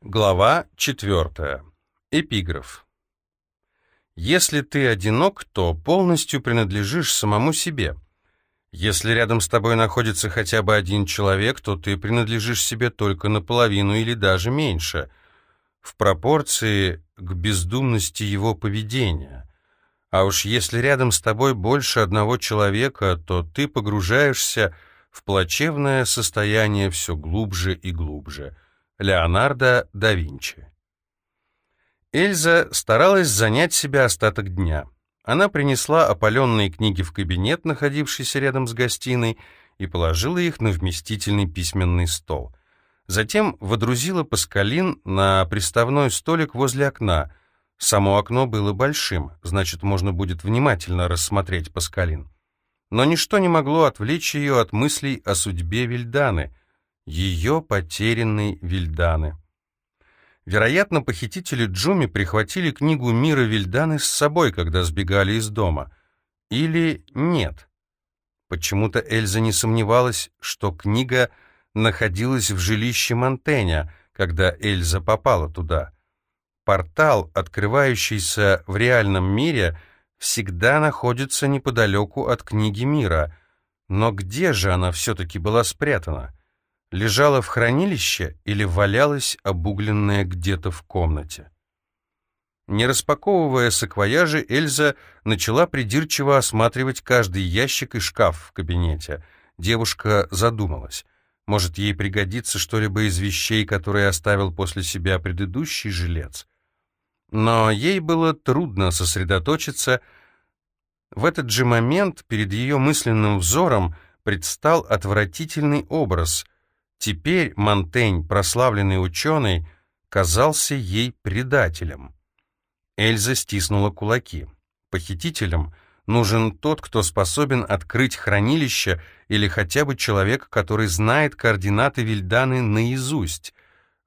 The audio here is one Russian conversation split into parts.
Глава 4. Эпиграф. Если ты одинок, то полностью принадлежишь самому себе. Если рядом с тобой находится хотя бы один человек, то ты принадлежишь себе только наполовину или даже меньше, в пропорции к бездумности его поведения. А уж если рядом с тобой больше одного человека, то ты погружаешься в плачевное состояние все глубже и глубже – Леонардо да Винчи. Эльза старалась занять себя остаток дня. Она принесла опаленные книги в кабинет, находившийся рядом с гостиной, и положила их на вместительный письменный стол. Затем водрузила Паскалин на приставной столик возле окна. Само окно было большим, значит, можно будет внимательно рассмотреть Паскалин. Но ничто не могло отвлечь ее от мыслей о судьбе Вильданы — ее потерянной Вильданы. Вероятно, похитители Джуми прихватили книгу мира Вильданы с собой, когда сбегали из дома. Или нет. Почему-то Эльза не сомневалась, что книга находилась в жилище Монтеня, когда Эльза попала туда. Портал, открывающийся в реальном мире, всегда находится неподалеку от книги мира. Но где же она все-таки была спрятана? Лежала в хранилище или валялась обугленная где-то в комнате. Не распаковывая саквояжи, Эльза начала придирчиво осматривать каждый ящик и шкаф в кабинете. Девушка задумалась. Может, ей пригодится что-либо из вещей, которые оставил после себя предыдущий жилец. Но ей было трудно сосредоточиться. В этот же момент перед ее мысленным взором предстал отвратительный образ — Теперь Монтень, прославленный ученый, казался ей предателем. Эльза стиснула кулаки. Похитителем нужен тот, кто способен открыть хранилище или хотя бы человек, который знает координаты Вильданы наизусть.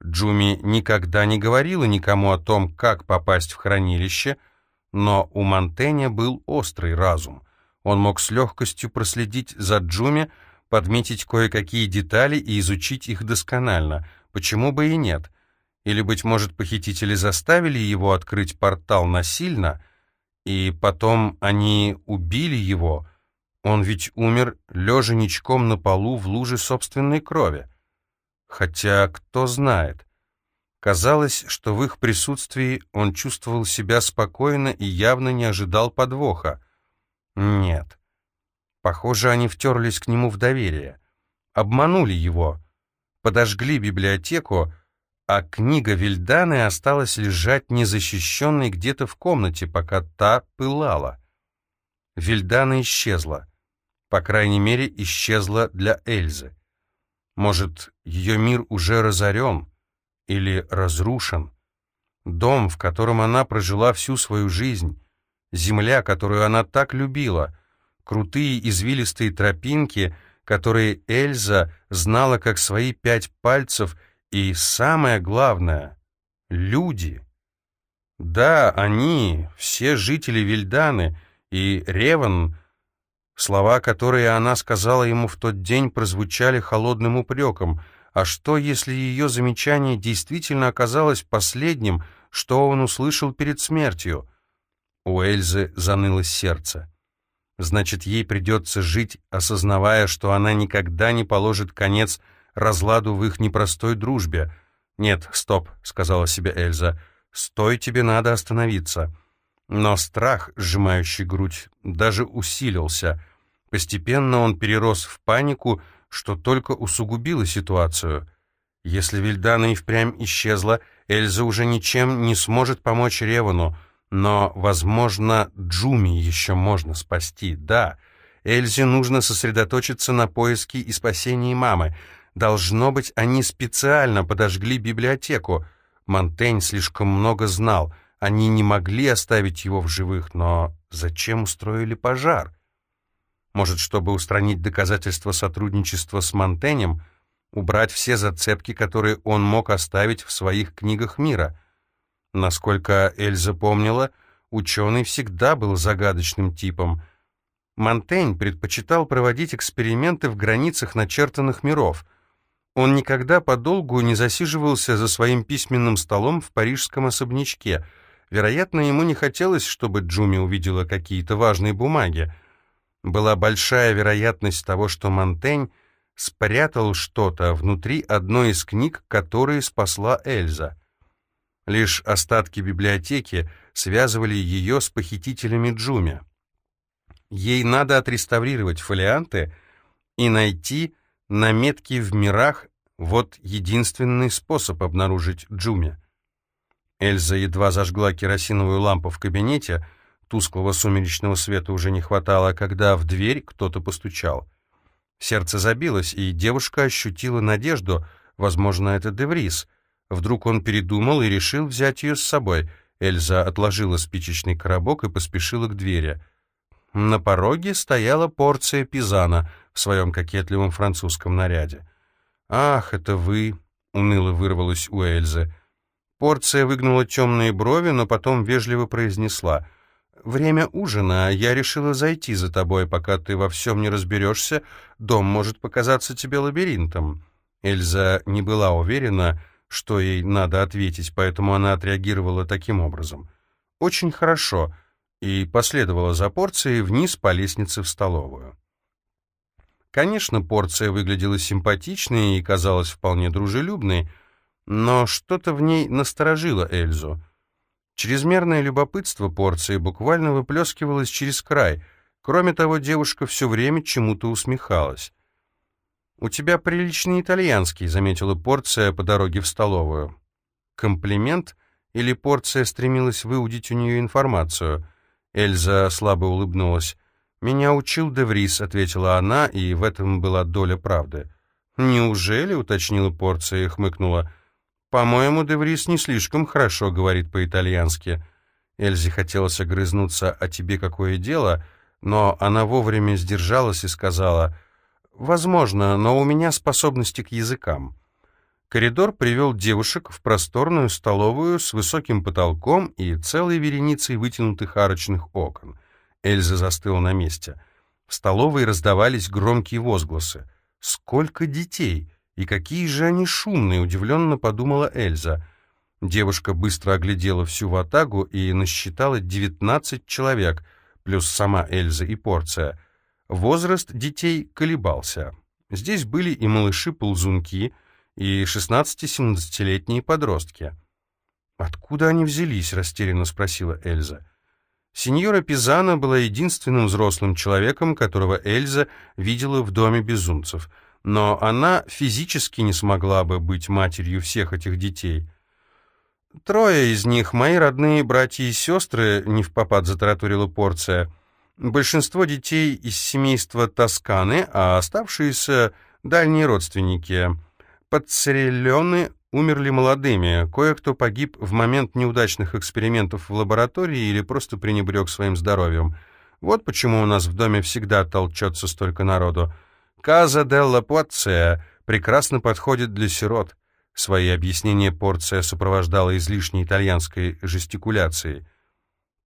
Джуми никогда не говорила никому о том, как попасть в хранилище, но у Монтэня был острый разум. Он мог с легкостью проследить за Джуми, подметить кое-какие детали и изучить их досконально. Почему бы и нет? Или, быть может, похитители заставили его открыть портал насильно, и потом они убили его? Он ведь умер, лежа ничком на полу в луже собственной крови. Хотя, кто знает. Казалось, что в их присутствии он чувствовал себя спокойно и явно не ожидал подвоха. Нет. Похоже, они втерлись к нему в доверие. Обманули его. Подожгли библиотеку, а книга Вильданы осталась лежать незащищенной где-то в комнате, пока та пылала. Вильдана исчезла. По крайней мере, исчезла для Эльзы. Может, ее мир уже разорен или разрушен. Дом, в котором она прожила всю свою жизнь, земля, которую она так любила — крутые извилистые тропинки, которые Эльза знала как свои пять пальцев, и самое главное — люди. Да, они, все жители Вильданы и Реван, слова, которые она сказала ему в тот день, прозвучали холодным упреком. А что, если ее замечание действительно оказалось последним, что он услышал перед смертью? У Эльзы заныло сердце. Значит, ей придется жить, осознавая, что она никогда не положит конец разладу в их непростой дружбе. «Нет, стоп», — сказала себе Эльза, — «стой, тебе надо остановиться». Но страх, сжимающий грудь, даже усилился. Постепенно он перерос в панику, что только усугубило ситуацию. Если Вильдана и впрямь исчезла, Эльза уже ничем не сможет помочь Ревану — но, возможно, Джуми еще можно спасти, да. Эльзе нужно сосредоточиться на поиске и спасении мамы. Должно быть, они специально подожгли библиотеку. Монтень слишком много знал. Они не могли оставить его в живых, но зачем устроили пожар? Может, чтобы устранить доказательства сотрудничества с Монтенем, убрать все зацепки, которые он мог оставить в своих книгах мира — Насколько Эльза помнила, ученый всегда был загадочным типом. Монтень предпочитал проводить эксперименты в границах начертанных миров. Он никогда подолгу не засиживался за своим письменным столом в парижском особнячке. Вероятно, ему не хотелось, чтобы Джуми увидела какие-то важные бумаги. Была большая вероятность того, что Монтень спрятал что-то внутри одной из книг, которые спасла Эльза. Лишь остатки библиотеки связывали ее с похитителями Джуми. Ей надо отреставрировать фолианты и найти Наметки в мирах — вот единственный способ обнаружить Джуми. Эльза едва зажгла керосиновую лампу в кабинете, тусклого сумеречного света уже не хватало, когда в дверь кто-то постучал. Сердце забилось, и девушка ощутила надежду, возможно, это Деврис. Вдруг он передумал и решил взять ее с собой. Эльза отложила спичечный коробок и поспешила к двери. На пороге стояла порция пизана — в своем кокетливом французском наряде. «Ах, это вы!» — уныло вырвалось у Эльзы. Порция выгнула темные брови, но потом вежливо произнесла. «Время ужина, я решила зайти за тобой, пока ты во всем не разберешься. Дом может показаться тебе лабиринтом». Эльза не была уверена, что ей надо ответить, поэтому она отреагировала таким образом. «Очень хорошо», и последовала за порцией вниз по лестнице в столовую. Конечно, порция выглядела симпатичной и казалась вполне дружелюбной, но что-то в ней насторожило Эльзу. Чрезмерное любопытство порции буквально выплескивалось через край. Кроме того, девушка все время чему-то усмехалась. «У тебя приличный итальянский», — заметила порция по дороге в столовую. Комплимент или порция стремилась выудить у нее информацию? Эльза слабо улыбнулась. «Меня учил Деврис», — ответила она, и в этом была доля правды. «Неужели?» — уточнила порция и хмыкнула. «По-моему, Деврис не слишком хорошо говорит по-итальянски». Эльзе хотелось огрызнуться «А тебе какое дело?», но она вовремя сдержалась и сказала «Возможно, но у меня способности к языкам». Коридор привел девушек в просторную столовую с высоким потолком и целой вереницей вытянутых арочных окон. Эльза застыла на месте. В столовой раздавались громкие возгласы. «Сколько детей! И какие же они шумные!» — удивленно подумала Эльза. Девушка быстро оглядела всю ватагу и насчитала девятнадцать человек, плюс сама Эльза и порция. Возраст детей колебался. Здесь были и малыши-ползунки, и шестнадцати-семнадцатилетние подростки. «Откуда они взялись?» — растерянно спросила Эльза. Сеньора Пизана была единственным взрослым человеком, которого Эльза видела в доме безумцев, но она физически не смогла бы быть матерью всех этих детей. «Трое из них — мои родные братья и сестры», — не в попад затараторила порция. «Большинство детей из семейства Тосканы, а оставшиеся — дальние родственники. Подцерелены умерли молодыми, кое-кто погиб в момент неудачных экспериментов в лаборатории или просто пренебрег своим здоровьем. Вот почему у нас в доме всегда толчется столько народу. Каза делла Пуация прекрасно подходит для сирот. Свои объяснения порция сопровождала излишней итальянской жестикуляцией.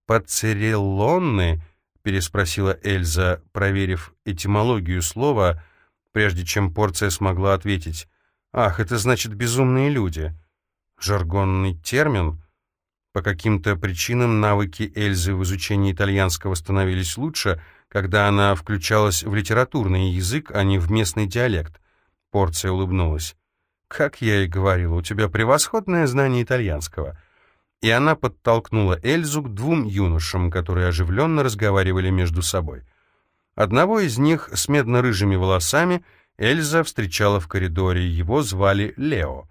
«Пацереллонны?» — переспросила Эльза, проверив этимологию слова, прежде чем порция смогла ответить. Ах, это значит безумные люди. Жаргонный термин? По каким-то причинам навыки Эльзы в изучении итальянского становились лучше, когда она включалась в литературный язык, а не в местный диалект. Порция улыбнулась. «Как я и говорила, у тебя превосходное знание итальянского». И она подтолкнула Эльзу к двум юношам, которые оживленно разговаривали между собой. Одного из них с медно-рыжими волосами — Эльза встречала в коридоре, его звали Лео.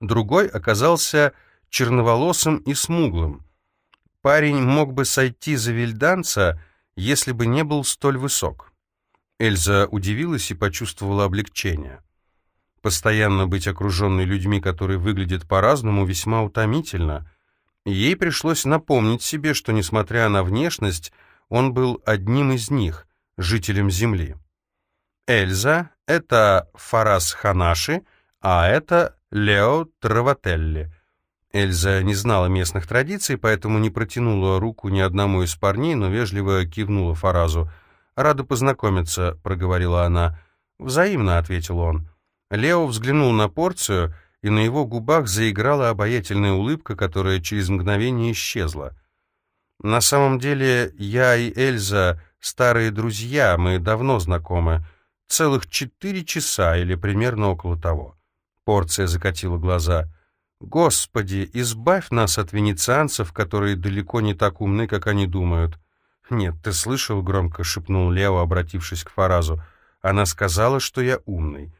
Другой оказался черноволосым и смуглым. Парень мог бы сойти за вильданца, если бы не был столь высок. Эльза удивилась и почувствовала облегчение. Постоянно быть окруженной людьми, которые выглядят по-разному, весьма утомительно. Ей пришлось напомнить себе, что, несмотря на внешность, он был одним из них, жителем Земли. Эльза — это Фарас Ханаши, а это Лео Травателли. Эльза не знала местных традиций, поэтому не протянула руку ни одному из парней, но вежливо кивнула Фаразу. «Рада познакомиться», — проговорила она. «Взаимно», — ответил он. Лео взглянул на порцию, и на его губах заиграла обаятельная улыбка, которая через мгновение исчезла. «На самом деле, я и Эльза старые друзья, мы давно знакомы. Целых четыре часа или примерно около того». Порция закатила глаза. «Господи, избавь нас от венецианцев, которые далеко не так умны, как они думают». «Нет, ты слышал?» — громко шепнул Лео, обратившись к Фаразу. «Она сказала, что я умный».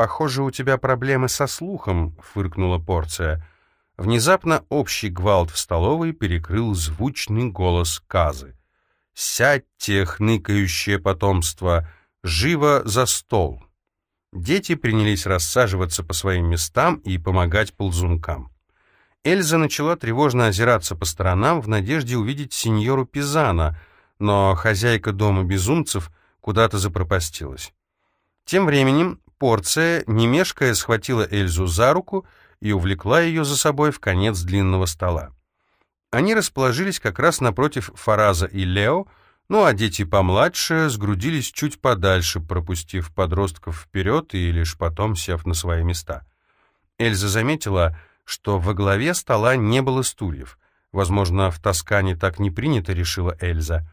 «Похоже, у тебя проблемы со слухом», — фыркнула порция. Внезапно общий гвалт в столовой перекрыл звучный голос Казы. «Сядьте, хныкающее потомство! Живо за стол!» Дети принялись рассаживаться по своим местам и помогать ползункам. Эльза начала тревожно озираться по сторонам в надежде увидеть сеньору Пизана, но хозяйка дома безумцев куда-то запропастилась. Тем временем порция, не мешкая, схватила Эльзу за руку и увлекла ее за собой в конец длинного стола. Они расположились как раз напротив Фараза и Лео, ну а дети помладше сгрудились чуть подальше, пропустив подростков вперед и лишь потом сев на свои места. Эльза заметила, что во главе стола не было стульев. Возможно, в Тоскане так не принято, решила Эльза.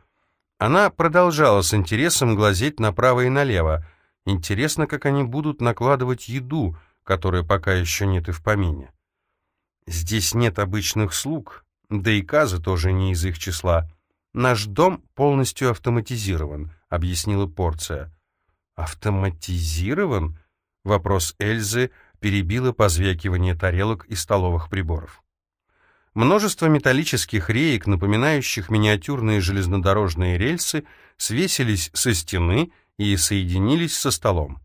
Она продолжала с интересом глазеть направо и налево. Интересно, как они будут накладывать еду, которой пока еще нет и в помине. Здесь нет обычных слуг, да и Казы тоже не из их числа. Наш дом полностью автоматизирован, объяснила порция. Автоматизирован? Вопрос Эльзы — перебило позвякивание тарелок и столовых приборов. Множество металлических реек, напоминающих миниатюрные железнодорожные рельсы, свесились со стены и соединились со столом.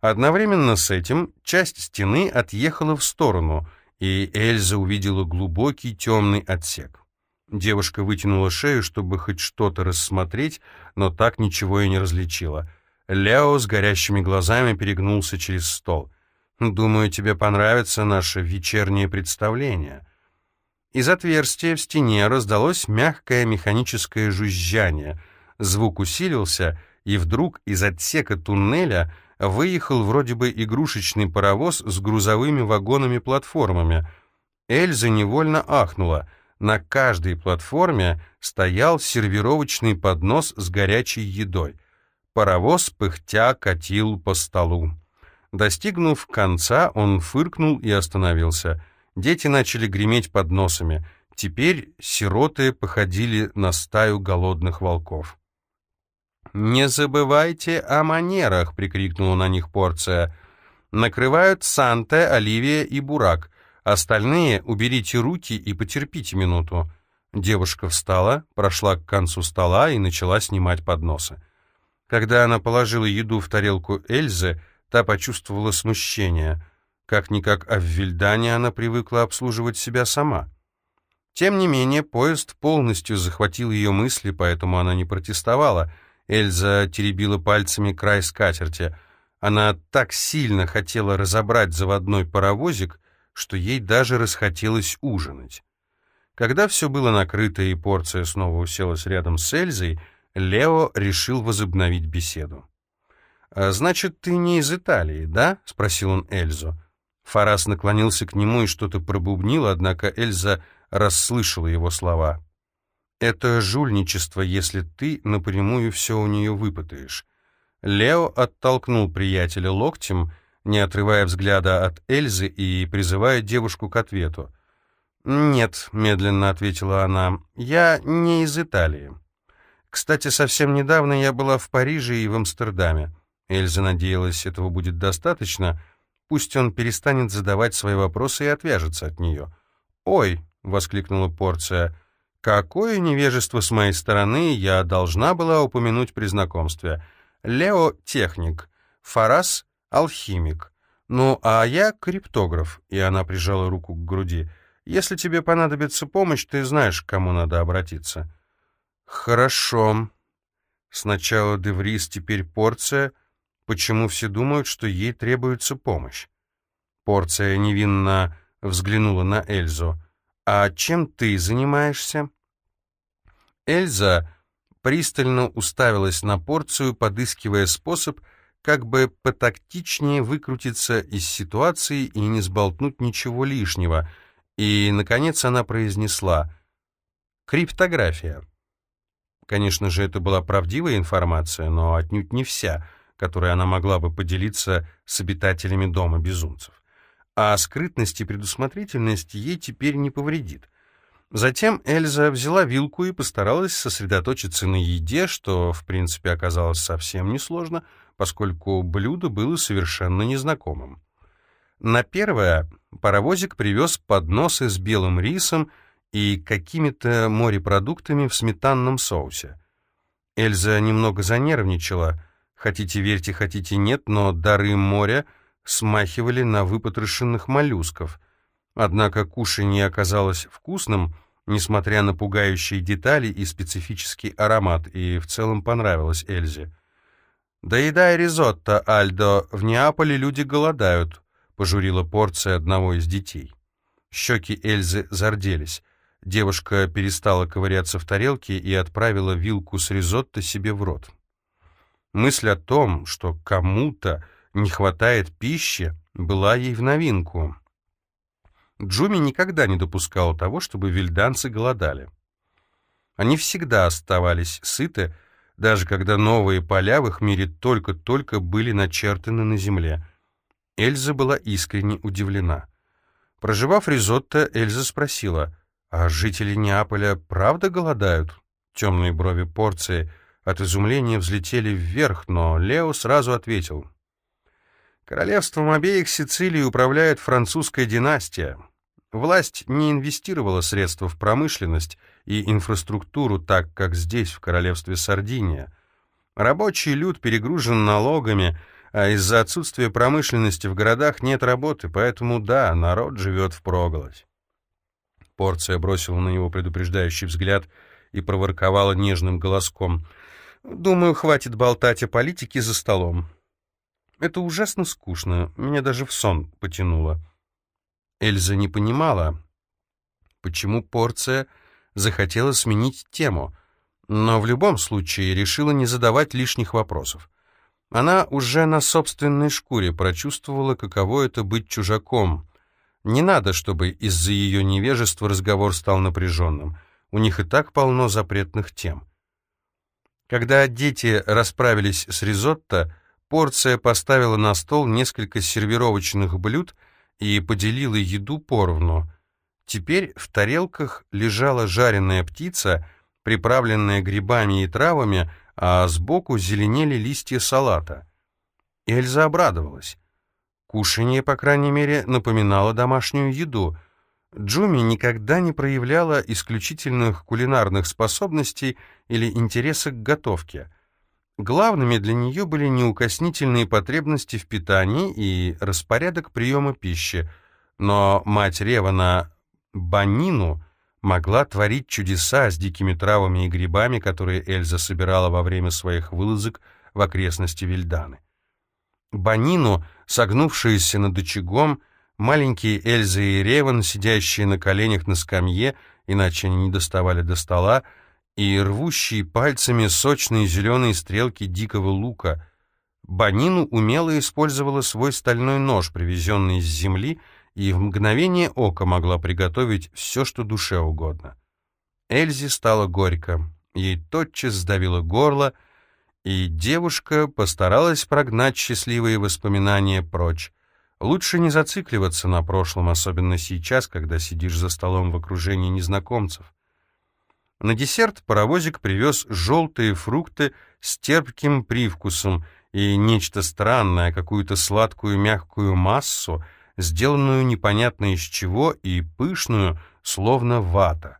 Одновременно с этим часть стены отъехала в сторону, и Эльза увидела глубокий темный отсек. Девушка вытянула шею, чтобы хоть что-то рассмотреть, но так ничего и не различила. Лео с горящими глазами перегнулся через стол — Думаю, тебе понравится наше вечернее представление». Из отверстия в стене раздалось мягкое механическое жужжание. Звук усилился, и вдруг из отсека туннеля выехал вроде бы игрушечный паровоз с грузовыми вагонами-платформами. Эльза невольно ахнула. На каждой платформе стоял сервировочный поднос с горячей едой. Паровоз пыхтя катил по столу. Достигнув конца, он фыркнул и остановился. Дети начали греметь под носами. Теперь сироты походили на стаю голодных волков. «Не забывайте о манерах!» — прикрикнула на них порция. «Накрывают Санте, Оливия и Бурак. Остальные уберите руки и потерпите минуту». Девушка встала, прошла к концу стола и начала снимать подносы. Когда она положила еду в тарелку Эльзы, Та почувствовала смущение. Как-никак, а в Вильдане она привыкла обслуживать себя сама. Тем не менее, поезд полностью захватил ее мысли, поэтому она не протестовала. Эльза теребила пальцами край скатерти. Она так сильно хотела разобрать заводной паровозик, что ей даже расхотелось ужинать. Когда все было накрыто и порция снова уселась рядом с Эльзой, Лео решил возобновить беседу. «А «Значит, ты не из Италии, да?» — спросил он Эльзу. Фарас наклонился к нему и что-то пробубнил, однако Эльза расслышала его слова. «Это жульничество, если ты напрямую все у нее выпытаешь». Лео оттолкнул приятеля локтем, не отрывая взгляда от Эльзы и призывая девушку к ответу. «Нет», — медленно ответила она, — «я не из Италии. Кстати, совсем недавно я была в Париже и в Амстердаме. Эльза надеялась, этого будет достаточно. Пусть он перестанет задавать свои вопросы и отвяжется от нее. «Ой!» — воскликнула порция. «Какое невежество с моей стороны я должна была упомянуть при знакомстве. Лео — техник, Фарас — алхимик. Ну, а я — криптограф». И она прижала руку к груди. «Если тебе понадобится помощь, ты знаешь, к кому надо обратиться». «Хорошо. Сначала Деврис, теперь порция». Почему все думают, что ей требуется помощь? Порция невинно взглянула на Эльзу. «А чем ты занимаешься?» Эльза пристально уставилась на порцию, подыскивая способ, как бы потактичнее выкрутиться из ситуации и не сболтнуть ничего лишнего. И, наконец, она произнесла «Криптография». Конечно же, это была правдивая информация, но отнюдь не вся, которой она могла бы поделиться с обитателями дома безумцев. А скрытность и предусмотрительность ей теперь не повредит. Затем Эльза взяла вилку и постаралась сосредоточиться на еде, что, в принципе, оказалось совсем несложно, поскольку блюдо было совершенно незнакомым. На первое паровозик привез подносы с белым рисом и какими-то морепродуктами в сметанном соусе. Эльза немного занервничала. Хотите верьте, хотите нет, но дары моря смахивали на выпотрошенных моллюсков. Однако кушанье оказалось вкусным, несмотря на пугающие детали и специфический аромат, и в целом понравилось Эльзе. «Доедай ризотто, Альдо, в Неаполе люди голодают», — пожурила порция одного из детей. Щеки Эльзы зарделись. Девушка перестала ковыряться в тарелке и отправила вилку с ризотто себе в рот. Мысль о том, что кому-то не хватает пищи, была ей в новинку. Джуми никогда не допускал того, чтобы вильданцы голодали. Они всегда оставались сыты, даже когда новые поля в их мире только-только были начертаны на земле. Эльза была искренне удивлена. Проживав ризотто, Эльза спросила, «А жители Неаполя правда голодают?» Темные брови порции от изумления взлетели вверх, но Лео сразу ответил, «Королевством обеих Сицилий управляет французская династия. Власть не инвестировала средства в промышленность и инфраструктуру так, как здесь, в королевстве Сардиния. Рабочий люд перегружен налогами, а из-за отсутствия промышленности в городах нет работы, поэтому да, народ живет впроголодь. Порция бросила на него предупреждающий взгляд и проворковала нежным голоском. «Думаю, хватит болтать о политике за столом. Это ужасно скучно, меня даже в сон потянуло». Эльза не понимала, почему порция захотела сменить тему, но в любом случае решила не задавать лишних вопросов. Она уже на собственной шкуре прочувствовала, каково это быть чужаком. Не надо, чтобы из-за ее невежества разговор стал напряженным. У них и так полно запретных тем. Когда дети расправились с ризотто, порция поставила на стол несколько сервировочных блюд — и поделила еду поровну. Теперь в тарелках лежала жареная птица, приправленная грибами и травами, а сбоку зеленели листья салата. Эльза обрадовалась. Кушанье, по крайней мере, напоминало домашнюю еду. Джуми никогда не проявляла исключительных кулинарных способностей или интереса к готовке — Главными для нее были неукоснительные потребности в питании и распорядок приема пищи, но мать Ревана Банину могла творить чудеса с дикими травами и грибами, которые Эльза собирала во время своих вылазок в окрестности Вильданы. Банину, согнувшиеся над очагом, маленькие Эльза и Реван, сидящие на коленях на скамье, иначе они не доставали до стола, и рвущие пальцами сочные зеленые стрелки дикого лука. Банину умело использовала свой стальной нож, привезенный из земли, и в мгновение ока могла приготовить все, что душе угодно. Эльзе стало горько, ей тотчас сдавило горло, и девушка постаралась прогнать счастливые воспоминания прочь. Лучше не зацикливаться на прошлом, особенно сейчас, когда сидишь за столом в окружении незнакомцев. На десерт паровозик привез желтые фрукты с терпким привкусом и нечто странное, какую-то сладкую мягкую массу, сделанную непонятно из чего и пышную, словно вата.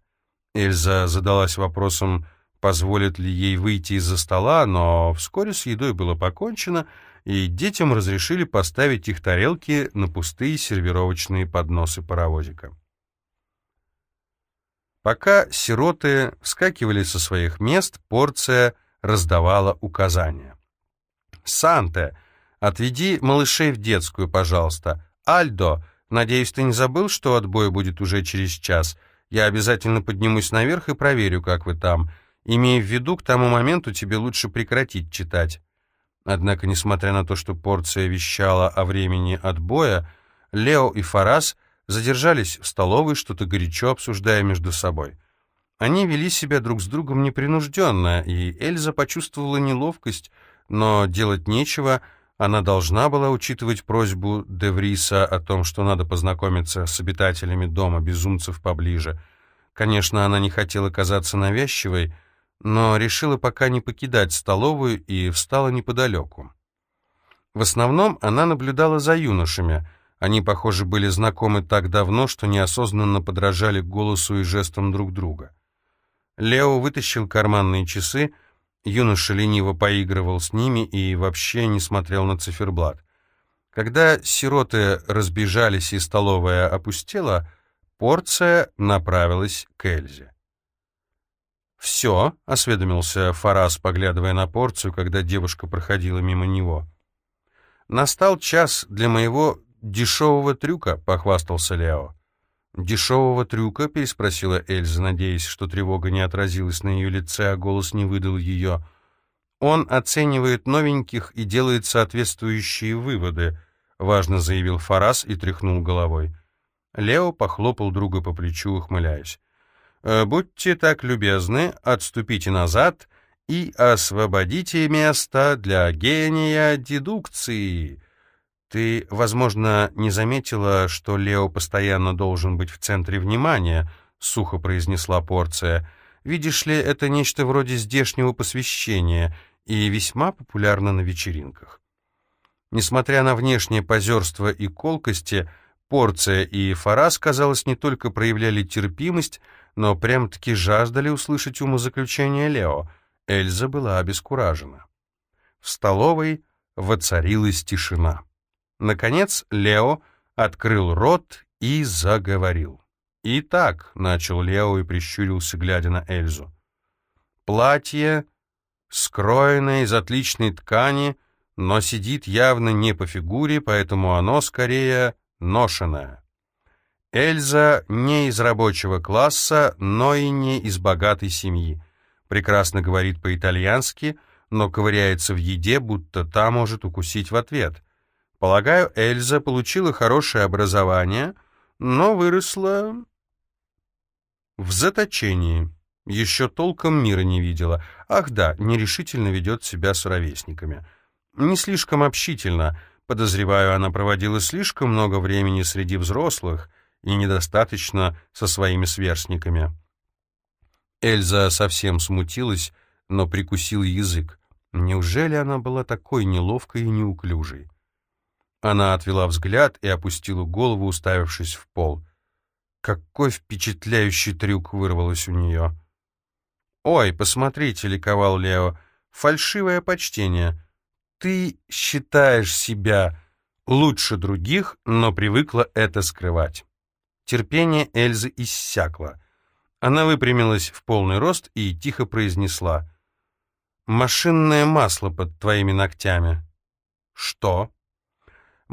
Эльза задалась вопросом, позволит ли ей выйти из-за стола, но вскоре с едой было покончено, и детям разрешили поставить их тарелки на пустые сервировочные подносы паровозика. Пока сироты вскакивали со своих мест, порция раздавала указания. «Санте, отведи малышей в детскую, пожалуйста. Альдо, надеюсь, ты не забыл, что отбой будет уже через час? Я обязательно поднимусь наверх и проверю, как вы там. Имея в виду, к тому моменту тебе лучше прекратить читать». Однако, несмотря на то, что порция вещала о времени отбоя, Лео и Фарас задержались в столовой, что-то горячо обсуждая между собой. Они вели себя друг с другом непринужденно, и Эльза почувствовала неловкость, но делать нечего, она должна была учитывать просьбу Девриса о том, что надо познакомиться с обитателями дома безумцев поближе. Конечно, она не хотела казаться навязчивой, но решила пока не покидать столовую и встала неподалеку. В основном она наблюдала за юношами. Они, похоже, были знакомы так давно, что неосознанно подражали голосу и жестам друг друга. Лео вытащил карманные часы, юноша лениво поигрывал с ними и вообще не смотрел на циферблат. Когда сироты разбежались и столовая опустела, порция направилась к Эльзе. «Все», — осведомился Фарас, поглядывая на порцию, когда девушка проходила мимо него. «Настал час для моего дешевого трюка», — похвастался Лео. «Дешевого трюка?» — переспросила Эльза, надеясь, что тревога не отразилась на ее лице, а голос не выдал ее. «Он оценивает новеньких и делает соответствующие выводы», — важно заявил Фарас и тряхнул головой. Лео похлопал друга по плечу, ухмыляясь. Э, будьте так любезны, отступите назад и освободите место для гения дедукции. Ты, возможно, не заметила, что Лео постоянно должен быть в центре внимания, сухо произнесла порция. Видишь ли, это нечто вроде здешнего посвящения и весьма популярно на вечеринках. Несмотря на внешнее позерство и колкости, порция и Фарас, казалось, не только проявляли терпимость, но прям-таки жаждали услышать умозаключение Лео. Эльза была обескуражена. В столовой воцарилась тишина. Наконец Лео открыл рот и заговорил. «Итак», — начал Лео и прищурился, глядя на Эльзу, — «платье, скроенное из отличной ткани, но сидит явно не по фигуре, поэтому оно скорее ношеное. Эльза не из рабочего класса, но и не из богатой семьи. Прекрасно говорит по-итальянски, но ковыряется в еде, будто та может укусить в ответ. Полагаю, Эльза получила хорошее образование, но выросла в заточении. Еще толком мира не видела. Ах да, нерешительно ведет себя с ровесниками. Не слишком общительно. Подозреваю, она проводила слишком много времени среди взрослых — и недостаточно со своими сверстниками. Эльза совсем смутилась, но прикусила язык. Неужели она была такой неловкой и неуклюжей? Она отвела взгляд и опустила голову, уставившись в пол. Какой впечатляющий трюк вырвалось у нее. «Ой, посмотрите», — ликовал Лео, — «фальшивое почтение. Ты считаешь себя лучше других, но привыкла это скрывать». Терпение Эльзы иссякло. Она выпрямилась в полный рост и тихо произнесла. «Машинное масло под твоими ногтями». «Что?»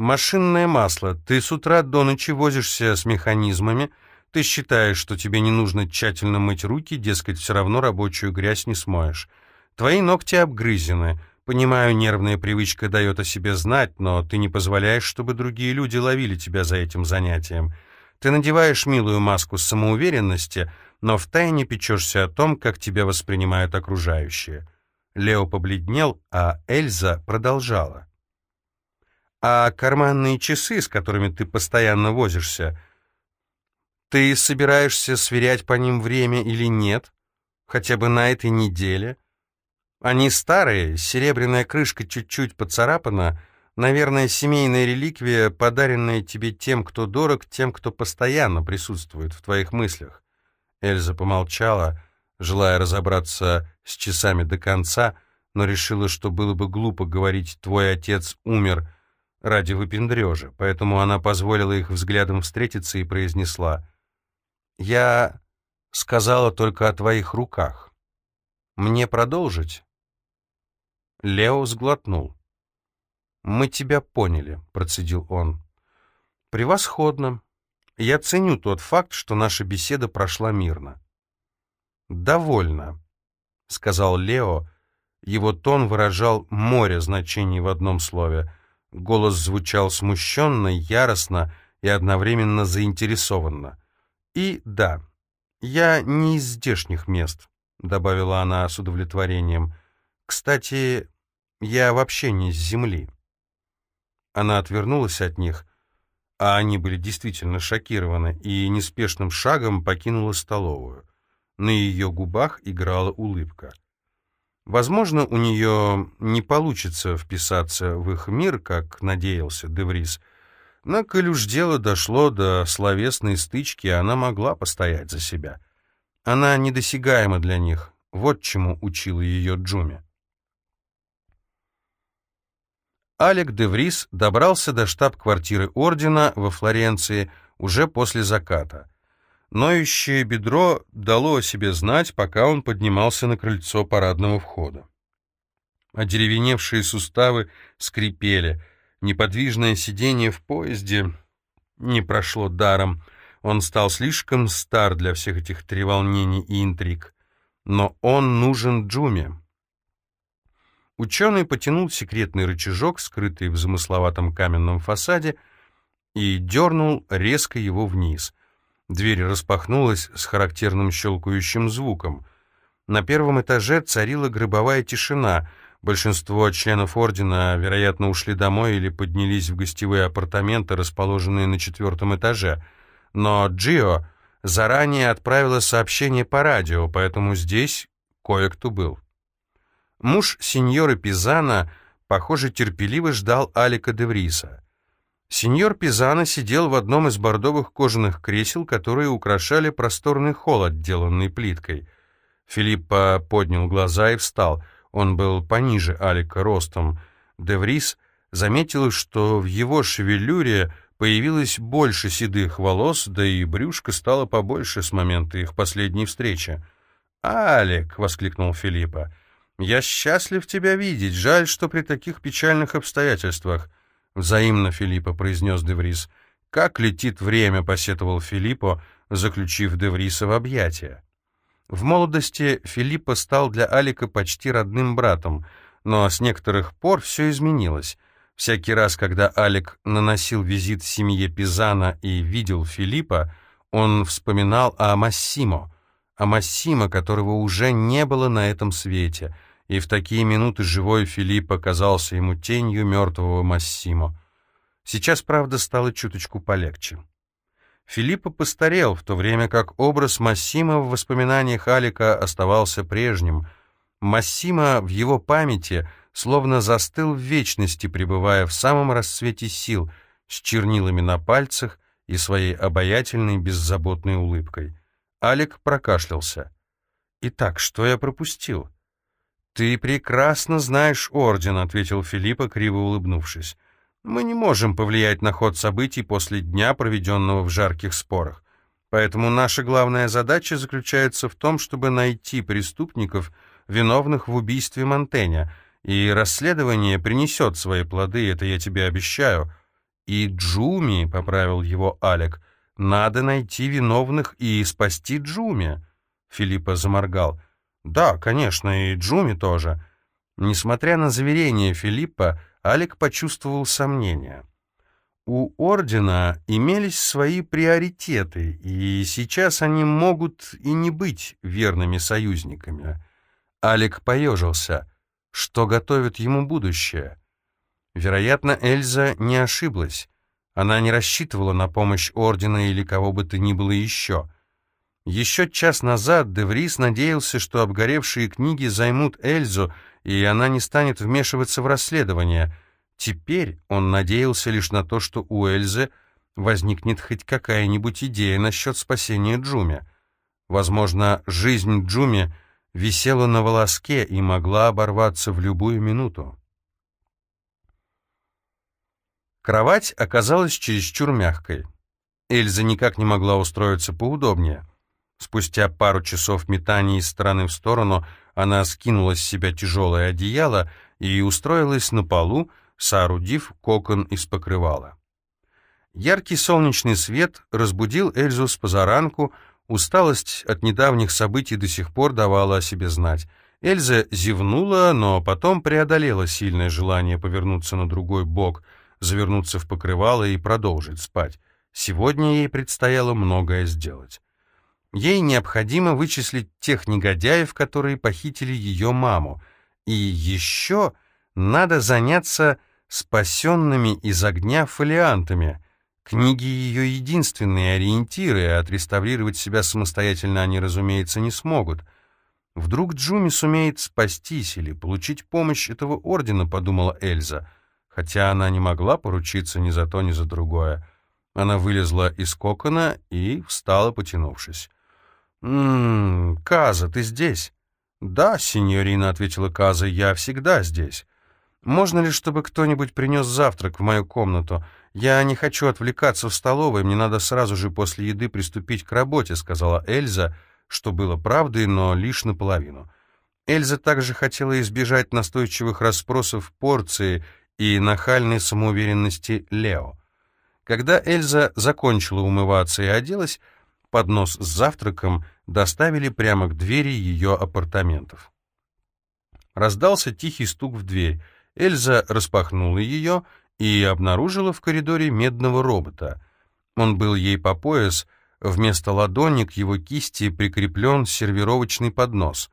«Машинное масло. Ты с утра до ночи возишься с механизмами. Ты считаешь, что тебе не нужно тщательно мыть руки, дескать, все равно рабочую грязь не смоешь. Твои ногти обгрызены. Понимаю, нервная привычка дает о себе знать, но ты не позволяешь, чтобы другие люди ловили тебя за этим занятием». Ты надеваешь милую маску самоуверенности, но втайне печешься о том, как тебя воспринимают окружающие. Лео побледнел, а Эльза продолжала. А карманные часы, с которыми ты постоянно возишься, ты собираешься сверять по ним время или нет? Хотя бы на этой неделе? Они старые, серебряная крышка чуть-чуть поцарапана, Наверное, семейная реликвия, подаренная тебе тем, кто дорог, тем, кто постоянно присутствует в твоих мыслях. Эльза помолчала, желая разобраться с часами до конца, но решила, что было бы глупо говорить «твой отец умер» ради выпендрежа, поэтому она позволила их взглядом встретиться и произнесла «Я сказала только о твоих руках. Мне продолжить?» Лео сглотнул. «Мы тебя поняли», — процедил он. «Превосходно. Я ценю тот факт, что наша беседа прошла мирно». «Довольно», — сказал Лео, Его тон выражал море значений в одном слове. Голос звучал смущенно, яростно и одновременно заинтересованно. «И да, я не из здешних мест», — добавила она с удовлетворением. «Кстати, я вообще не с земли». Она отвернулась от них, а они были действительно шокированы, и неспешным шагом покинула столовую. На ее губах играла улыбка. Возможно, у нее не получится вписаться в их мир, как надеялся Деврис, но, коль уж дело дошло до словесной стычки, она могла постоять за себя. Она недосягаема для них, вот чему учила ее Джуми. Алек де Врис добрался до штаб-квартиры ордена во Флоренции уже после заката. Ноющее бедро дало о себе знать, пока он поднимался на крыльцо парадного входа. Одеревеневшие суставы скрипели, неподвижное сидение в поезде не прошло даром. Он стал слишком стар для всех этих треволнений и интриг. Но он нужен Джуме. Ученый потянул секретный рычажок, скрытый в замысловатом каменном фасаде, и дернул резко его вниз. Дверь распахнулась с характерным щелкающим звуком. На первом этаже царила гробовая тишина. Большинство членов ордена, вероятно, ушли домой или поднялись в гостевые апартаменты, расположенные на четвертом этаже. Но Джио заранее отправила сообщение по радио, поэтому здесь кое-кто был. Муж сеньоры Пизана, похоже, терпеливо ждал Алика де Вриса. Сеньор Пизана сидел в одном из бордовых кожаных кресел, которые украшали просторный холл, отделанный плиткой. Филиппа поднял глаза и встал. Он был пониже Алика ростом. Де Врис заметил, что в его шевелюре появилось больше седых волос, да и брюшко стало побольше с момента их последней встречи. «Алик!» — воскликнул Филиппа. «Я счастлив тебя видеть. Жаль, что при таких печальных обстоятельствах». «Взаимно, Филиппо», — произнес Деврис. «Как летит время», — посетовал Филиппо, заключив Девриса в объятия. В молодости Филиппо стал для Алика почти родным братом, но с некоторых пор все изменилось. Всякий раз, когда Алик наносил визит семье Пизана и видел Филиппа, он вспоминал о Массимо, о Массимо, которого уже не было на этом свете — и в такие минуты живой Филипп оказался ему тенью мертвого Массимо. Сейчас, правда, стало чуточку полегче. Филиппо постарел, в то время как образ Массима в воспоминаниях Алика оставался прежним. Массимо в его памяти словно застыл в вечности, пребывая в самом расцвете сил, с чернилами на пальцах и своей обаятельной беззаботной улыбкой. Алик прокашлялся. «Итак, что я пропустил?» «Ты прекрасно знаешь орден», — ответил Филиппа, криво улыбнувшись. «Мы не можем повлиять на ход событий после дня, проведенного в жарких спорах. Поэтому наша главная задача заключается в том, чтобы найти преступников, виновных в убийстве Монтэня, и расследование принесет свои плоды, это я тебе обещаю. И Джуми, — поправил его Алек, — надо найти виновных и спасти Джуми. Филиппа заморгал. Да, конечно, и Джуми тоже. Несмотря на заверение Филиппа, Алик почувствовал сомнения. У Ордена имелись свои приоритеты, и сейчас они могут и не быть верными союзниками. Алик поежился. Что готовит ему будущее? Вероятно, Эльза не ошиблась. Она не рассчитывала на помощь Ордена или кого бы то ни было еще — еще час назад Деврис надеялся, что обгоревшие книги займут Эльзу, и она не станет вмешиваться в расследование. Теперь он надеялся лишь на то, что у Эльзы возникнет хоть какая-нибудь идея насчет спасения Джуми. Возможно, жизнь Джуми висела на волоске и могла оборваться в любую минуту. Кровать оказалась чересчур мягкой. Эльза никак не могла устроиться поудобнее. Спустя пару часов метаний из стороны в сторону она скинула с себя тяжелое одеяло и устроилась на полу, соорудив кокон из покрывала. Яркий солнечный свет разбудил Эльзу с позаранку, усталость от недавних событий до сих пор давала о себе знать, Эльза зевнула, но потом преодолела сильное желание повернуться на другой бок, завернуться в покрывало и продолжить спать. Сегодня ей предстояло многое сделать. Ей необходимо вычислить тех негодяев, которые похитили ее маму, и еще надо заняться спасенными из огня фолиантами. Книги ее единственные ориентиры, а отреставрировать себя самостоятельно они, разумеется, не смогут. Вдруг Джуми сумеет спастись или получить помощь этого ордена, подумала Эльза, хотя она не могла поручиться ни за то, ни за другое. Она вылезла из кокона и встала, потянувшись. «М-м, Каза, ты здесь?» «Да, сеньорина», — ответила Каза, — «я всегда здесь». «Можно ли, чтобы кто-нибудь принес завтрак в мою комнату? Я не хочу отвлекаться в столовой, мне надо сразу же после еды приступить к работе», — сказала Эльза, что было правдой, но лишь наполовину. Эльза также хотела избежать настойчивых расспросов порции и нахальной самоуверенности Лео. Когда Эльза закончила умываться и оделась, поднос с завтраком доставили прямо к двери ее апартаментов. Раздался тихий стук в дверь. Эльза распахнула ее и обнаружила в коридоре медного робота. Он был ей по пояс, вместо ладони к его кисти прикреплен сервировочный поднос.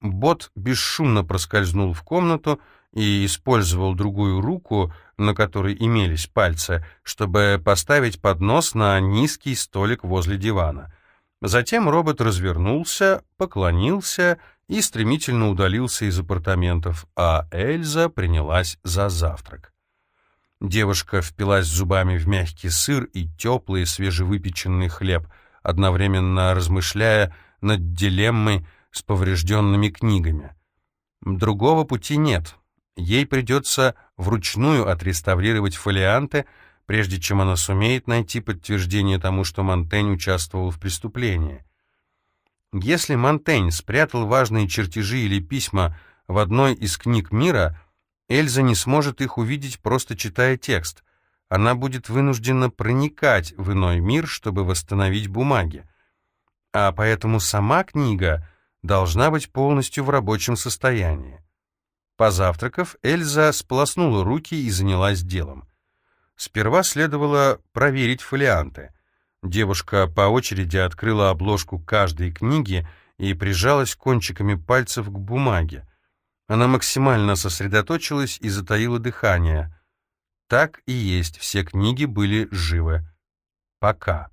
Бот бесшумно проскользнул в комнату и использовал другую руку, на которой имелись пальцы, чтобы поставить поднос на низкий столик возле дивана. Затем робот развернулся, поклонился и стремительно удалился из апартаментов, а Эльза принялась за завтрак. Девушка впилась зубами в мягкий сыр и теплый свежевыпеченный хлеб, одновременно размышляя над дилеммой с поврежденными книгами. Другого пути нет, Ей придется вручную отреставрировать фолианты, прежде чем она сумеет найти подтверждение тому, что Монтень участвовал в преступлении. Если Монтень спрятал важные чертежи или письма в одной из книг мира, Эльза не сможет их увидеть, просто читая текст. Она будет вынуждена проникать в иной мир, чтобы восстановить бумаги. А поэтому сама книга должна быть полностью в рабочем состоянии. Позавтракав, Эльза сполоснула руки и занялась делом. Сперва следовало проверить фолианты. Девушка по очереди открыла обложку каждой книги и прижалась кончиками пальцев к бумаге. Она максимально сосредоточилась и затаила дыхание. Так и есть, все книги были живы. Пока.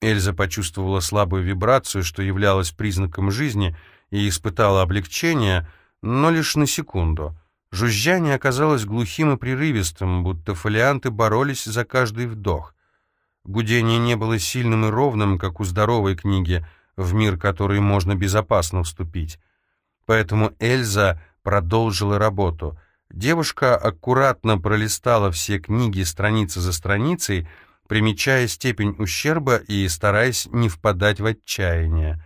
Эльза почувствовала слабую вибрацию, что являлось признаком жизни, и испытала облегчение — но лишь на секунду. Жужжание оказалось глухим и прерывистым, будто фолианты боролись за каждый вдох. Гудение не было сильным и ровным, как у здоровой книги, в мир который можно безопасно вступить. Поэтому Эльза продолжила работу. Девушка аккуратно пролистала все книги страница за страницей, примечая степень ущерба и стараясь не впадать в отчаяние.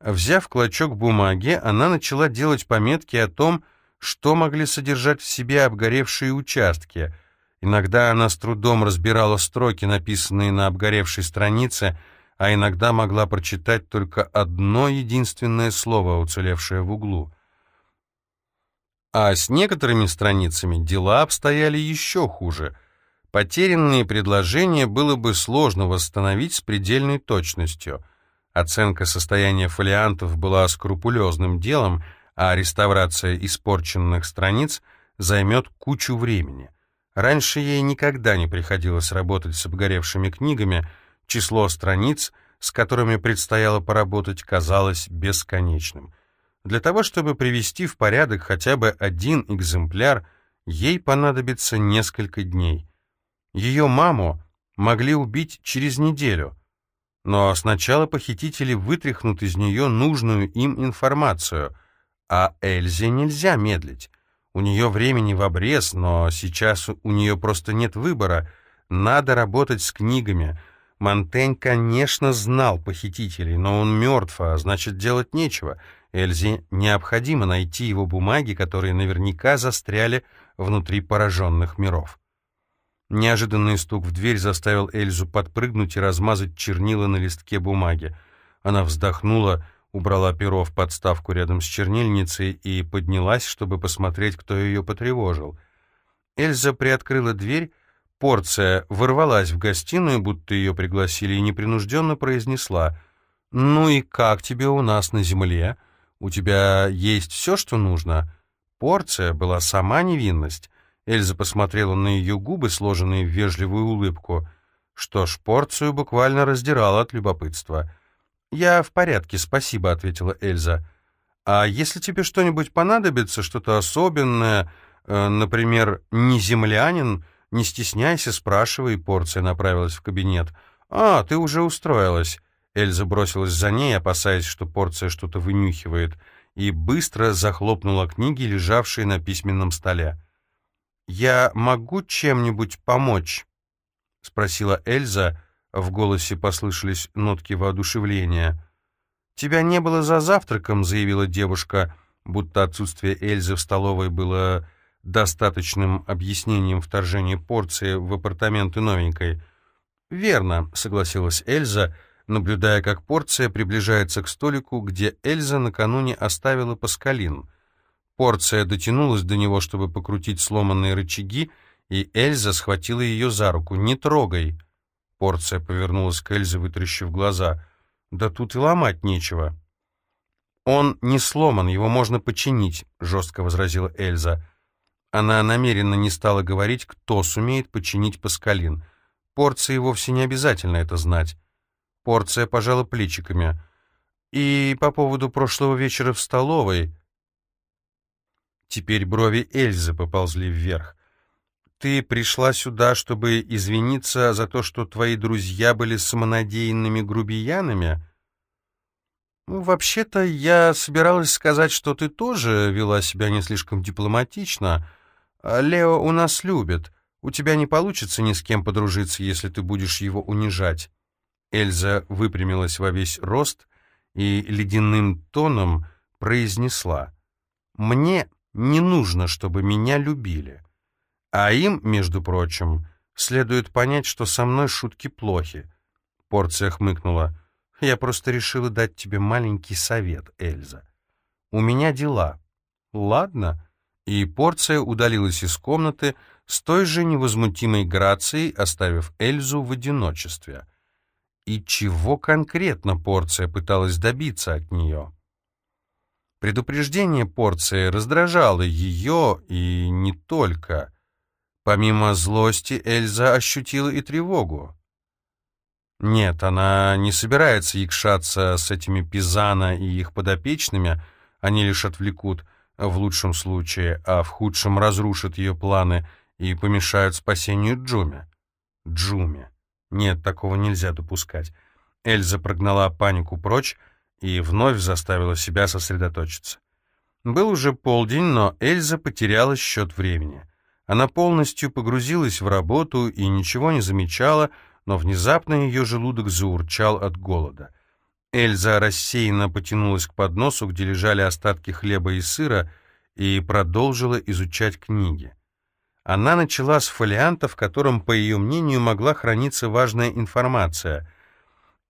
Взяв клочок бумаги, она начала делать пометки о том, что могли содержать в себе обгоревшие участки. Иногда она с трудом разбирала строки, написанные на обгоревшей странице, а иногда могла прочитать только одно единственное слово, уцелевшее в углу. А с некоторыми страницами дела обстояли еще хуже. Потерянные предложения было бы сложно восстановить с предельной точностью — Оценка состояния фолиантов была скрупулезным делом, а реставрация испорченных страниц займет кучу времени. Раньше ей никогда не приходилось работать с обгоревшими книгами, число страниц, с которыми предстояло поработать, казалось бесконечным. Для того, чтобы привести в порядок хотя бы один экземпляр, ей понадобится несколько дней. Ее маму могли убить через неделю — но сначала похитители вытряхнут из нее нужную им информацию, а Эльзе нельзя медлить. У нее времени в обрез, но сейчас у нее просто нет выбора. Надо работать с книгами. Монтень, конечно, знал похитителей, но он мертв, а значит, делать нечего. Эльзе необходимо найти его бумаги, которые наверняка застряли внутри пораженных миров. Неожиданный стук в дверь заставил Эльзу подпрыгнуть и размазать чернила на листке бумаги. Она вздохнула, убрала перо в подставку рядом с чернильницей и поднялась, чтобы посмотреть, кто ее потревожил. Эльза приоткрыла дверь, порция ворвалась в гостиную, будто ее пригласили, и непринужденно произнесла «Ну и как тебе у нас на земле? У тебя есть все, что нужно?» Порция была сама невинность. Эльза посмотрела на ее губы, сложенные в вежливую улыбку. Что ж, порцию буквально раздирала от любопытства. «Я в порядке, спасибо», — ответила Эльза. «А если тебе что-нибудь понадобится, что-то особенное, э, например, не землянин, не стесняйся, спрашивай», — порция направилась в кабинет. «А, ты уже устроилась». Эльза бросилась за ней, опасаясь, что порция что-то вынюхивает, и быстро захлопнула книги, лежавшие на письменном столе. «Я могу чем-нибудь помочь?» — спросила Эльза. В голосе послышались нотки воодушевления. «Тебя не было за завтраком», — заявила девушка, будто отсутствие Эльзы в столовой было достаточным объяснением вторжения порции в апартаменты новенькой. «Верно», — согласилась Эльза, наблюдая, как порция приближается к столику, где Эльза накануне оставила паскалин — Порция дотянулась до него, чтобы покрутить сломанные рычаги, и Эльза схватила ее за руку. «Не трогай!» Порция повернулась к Эльзе, вытаращив глаза. «Да тут и ломать нечего». «Он не сломан, его можно починить», — жестко возразила Эльза. Она намеренно не стала говорить, кто сумеет починить Паскалин. Порции вовсе не обязательно это знать. Порция пожала плечиками. «И по поводу прошлого вечера в столовой...» Теперь брови Эльзы поползли вверх. «Ты пришла сюда, чтобы извиниться за то, что твои друзья были самонадеянными грубиянами?» «Ну, вообще-то я собиралась сказать, что ты тоже вела себя не слишком дипломатично. Лео у нас любит. У тебя не получится ни с кем подружиться, если ты будешь его унижать». Эльза выпрямилась во весь рост и ледяным тоном произнесла. «Мне не нужно, чтобы меня любили. А им, между прочим, следует понять, что со мной шутки плохи. Порция хмыкнула. Я просто решила дать тебе маленький совет, Эльза. У меня дела. Ладно. И порция удалилась из комнаты с той же невозмутимой грацией, оставив Эльзу в одиночестве. И чего конкретно порция пыталась добиться от нее? Предупреждение порции раздражало ее, и не только. Помимо злости, Эльза ощутила и тревогу. Нет, она не собирается якшаться с этими Пизана и их подопечными, они лишь отвлекут, в лучшем случае, а в худшем разрушат ее планы и помешают спасению Джуми. Джуми. Нет, такого нельзя допускать. Эльза прогнала панику прочь, и вновь заставила себя сосредоточиться. Был уже полдень, но Эльза потеряла счет времени. Она полностью погрузилась в работу и ничего не замечала, но внезапно ее желудок заурчал от голода. Эльза рассеянно потянулась к подносу, где лежали остатки хлеба и сыра, и продолжила изучать книги. Она начала с фолианта, в котором, по ее мнению, могла храниться важная информация.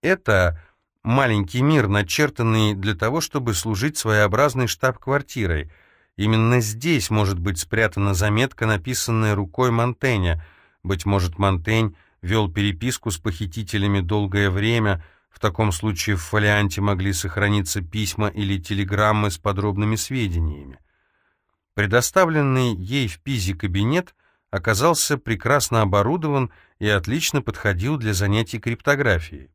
Это маленький мир, начертанный для того, чтобы служить своеобразной штаб-квартирой. Именно здесь может быть спрятана заметка, написанная рукой Монтэня. Быть может, Монтень вел переписку с похитителями долгое время, в таком случае в фолианте могли сохраниться письма или телеграммы с подробными сведениями. Предоставленный ей в Пизе кабинет оказался прекрасно оборудован и отлично подходил для занятий криптографией.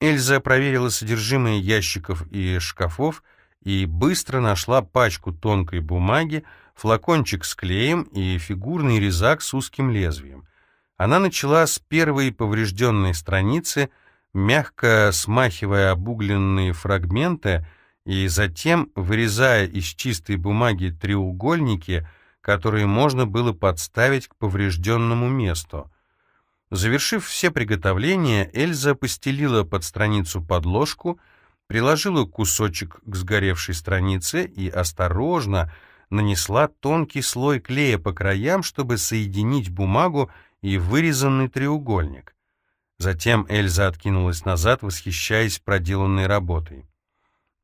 Эльза проверила содержимое ящиков и шкафов и быстро нашла пачку тонкой бумаги, флакончик с клеем и фигурный резак с узким лезвием. Она начала с первой поврежденной страницы, мягко смахивая обугленные фрагменты и затем вырезая из чистой бумаги треугольники, которые можно было подставить к поврежденному месту. Завершив все приготовления, Эльза постелила под страницу подложку, приложила кусочек к сгоревшей странице и осторожно нанесла тонкий слой клея по краям, чтобы соединить бумагу и вырезанный треугольник. Затем Эльза откинулась назад, восхищаясь проделанной работой.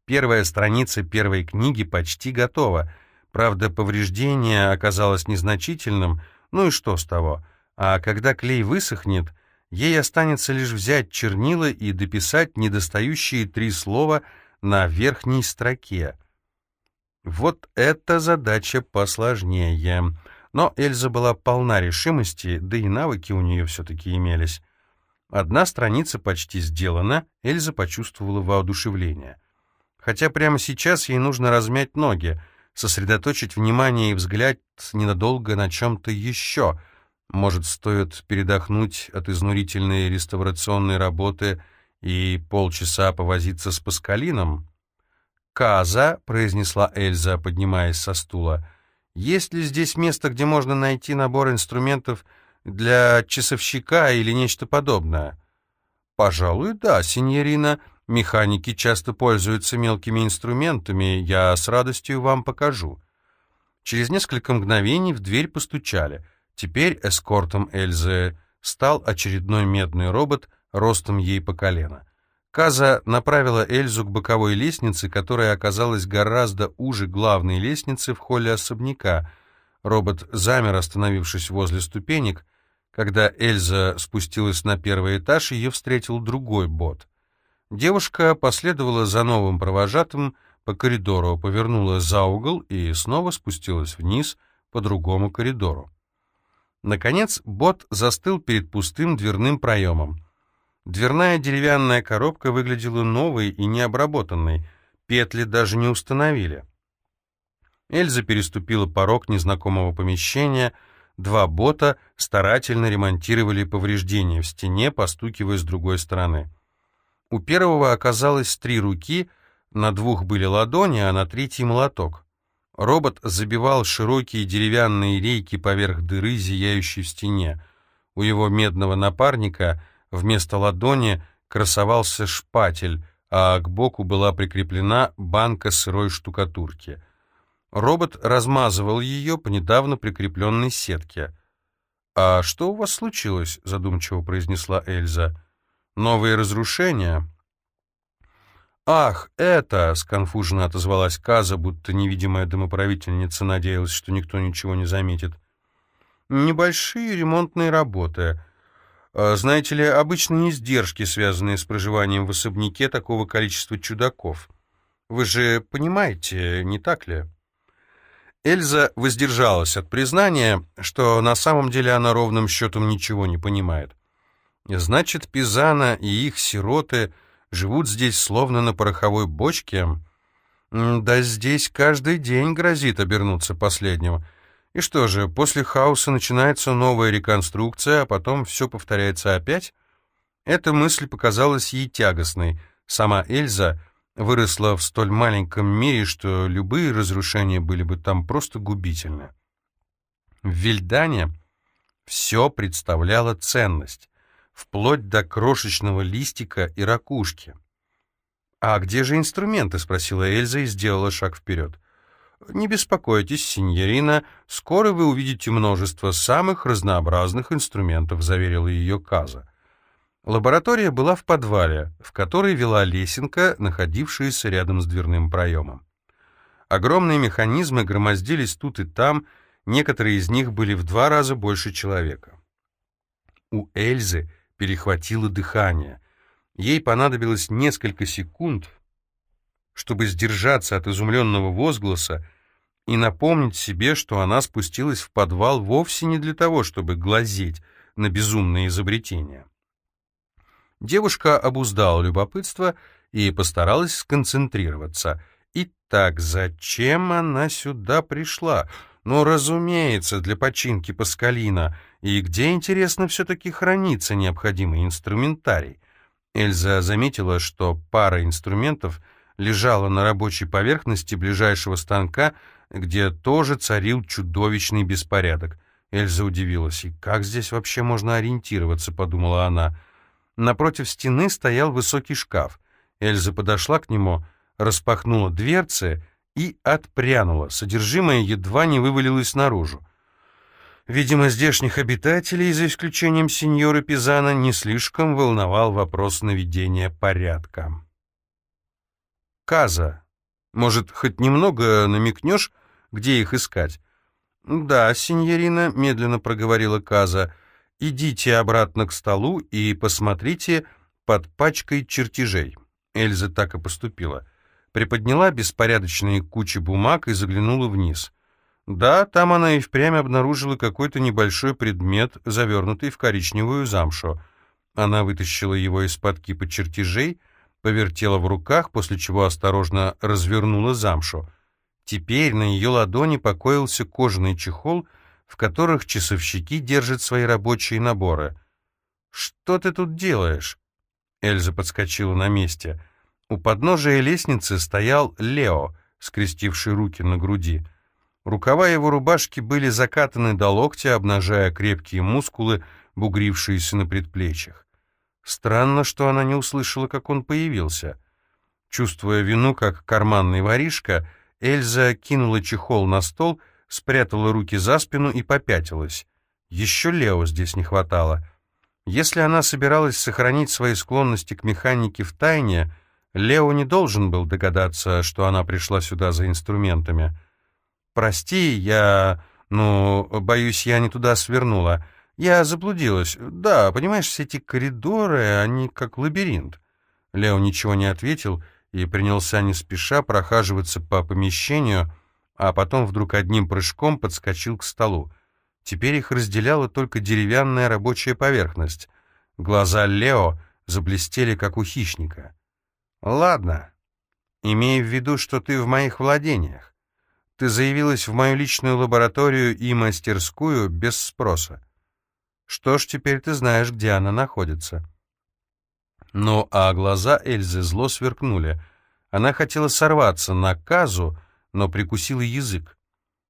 Первая страница первой книги почти готова. Правда, повреждение оказалось незначительным, ну и что с того? А когда клей высохнет, ей останется лишь взять чернила и дописать недостающие три слова на верхней строке. Вот эта задача посложнее. Но Эльза была полна решимости, да и навыки у нее все-таки имелись. Одна страница почти сделана, Эльза почувствовала воодушевление. Хотя прямо сейчас ей нужно размять ноги, сосредоточить внимание и взгляд ненадолго на чем-то еще. Может, стоит передохнуть от изнурительной реставрационной работы и полчаса повозиться с Паскалином? «Каза», — произнесла Эльза, поднимаясь со стула, — «есть ли здесь место, где можно найти набор инструментов для часовщика или нечто подобное?» «Пожалуй, да, синьорина. Механики часто пользуются мелкими инструментами. Я с радостью вам покажу». Через несколько мгновений в дверь постучали. Теперь эскортом Эльзы стал очередной медный робот, ростом ей по колено. Каза направила Эльзу к боковой лестнице, которая оказалась гораздо уже главной лестницы в холле особняка. Робот замер, остановившись возле ступенек, когда Эльза спустилась на первый этаж, ее встретил другой бот. Девушка последовала за новым провожатым по коридору, повернула за угол и снова спустилась вниз по другому коридору. Наконец бот застыл перед пустым дверным проемом. Дверная деревянная коробка выглядела новой и необработанной, петли даже не установили. Эльза переступила порог незнакомого помещения — Два бота старательно ремонтировали повреждения в стене, постукивая с другой стороны. У первого оказалось три руки, на двух были ладони, а на третьей молоток. Робот забивал широкие деревянные рейки поверх дыры, зияющей в стене. У его медного напарника вместо ладони красовался шпатель, а к боку была прикреплена банка сырой штукатурки. Робот размазывал ее по недавно прикрепленной сетке. «А что у вас случилось?» — задумчиво произнесла Эльза. «Новые разрушения?» «Ах, это!» — сконфуженно отозвалась Каза, будто невидимая домоправительница надеялась, что никто ничего не заметит. «Небольшие ремонтные работы. А, знаете ли, обычные издержки, связанные с проживанием в особняке такого количества чудаков. Вы же понимаете, не так ли?» Эльза воздержалась от признания, что на самом деле она ровным счетом ничего не понимает. Значит, Пизана и их сироты живут здесь словно на пороховой бочке? Да здесь каждый день грозит обернуться последним. И что же, после хаоса начинается новая реконструкция, а потом все повторяется опять? Эта мысль показалась ей тягостной. Сама Эльза — выросла в столь маленьком мире, что любые разрушения были бы там просто губительны. В Вильдане все представляло ценность, вплоть до крошечного листика и ракушки. «А где же инструменты?» — спросила Эльза и сделала шаг вперед. «Не беспокойтесь, синьорина, скоро вы увидите множество самых разнообразных инструментов», — заверила ее Каза. Лаборатория была в подвале, в который вела лесенка, находившаяся рядом с дверным проемом. Огромные механизмы громоздились тут и там, некоторые из них были в два раза больше человека. У Эльзы перехватило дыхание. Ей понадобилось несколько секунд, чтобы сдержаться от изумленного возгласа и напомнить себе, что она спустилась в подвал вовсе не для того, чтобы глазеть на безумные изобретения. Девушка обуздала любопытство и постаралась сконцентрироваться. Итак, зачем она сюда пришла? Ну, разумеется, для починки Паскалина. И где, интересно, все-таки хранится необходимый инструментарий? Эльза заметила, что пара инструментов лежала на рабочей поверхности ближайшего станка, где тоже царил чудовищный беспорядок. Эльза удивилась. «И как здесь вообще можно ориентироваться?» — подумала она. Напротив стены стоял высокий шкаф. Эльза подошла к нему, распахнула дверцы и отпрянула. Содержимое едва не вывалилось наружу. Видимо, здешних обитателей, за исключением сеньора Пизана, не слишком волновал вопрос наведения порядка. Каза. Может, хоть немного намекнешь, где их искать?» «Да, сеньорина», — медленно проговорила Каза, — «идите обратно к столу и посмотрите под пачкой чертежей». Эльза так и поступила. Приподняла беспорядочные кучи бумаг и заглянула вниз. Да, там она и впрямь обнаружила какой-то небольшой предмет, завернутый в коричневую замшу. Она вытащила его из-под кипа чертежей, повертела в руках, после чего осторожно развернула замшу. Теперь на ее ладони покоился кожаный чехол, в которых часовщики держат свои рабочие наборы. «Что ты тут делаешь?» Эльза подскочила на месте. У подножия лестницы стоял Лео, скрестивший руки на груди. Рукава его рубашки были закатаны до локтя, обнажая крепкие мускулы, бугрившиеся на предплечьях. Странно, что она не услышала, как он появился. Чувствуя вину, как карманный воришка, Эльза кинула чехол на стол, спрятала руки за спину и попятилась. Еще Лео здесь не хватало. Если она собиралась сохранить свои склонности к механике в тайне, Лео не должен был догадаться, что она пришла сюда за инструментами. «Прости, я... ну, боюсь, я не туда свернула. Я заблудилась. Да, понимаешь, все эти коридоры, они как лабиринт». Лео ничего не ответил и принялся не спеша прохаживаться по помещению, а потом вдруг одним прыжком подскочил к столу. Теперь их разделяла только деревянная рабочая поверхность. Глаза Лео заблестели, как у хищника. «Ладно, имей в виду, что ты в моих владениях. Ты заявилась в мою личную лабораторию и мастерскую без спроса. Что ж, теперь ты знаешь, где она находится». Ну, а глаза Эльзы зло сверкнули. Она хотела сорваться на Казу, но прикусила язык.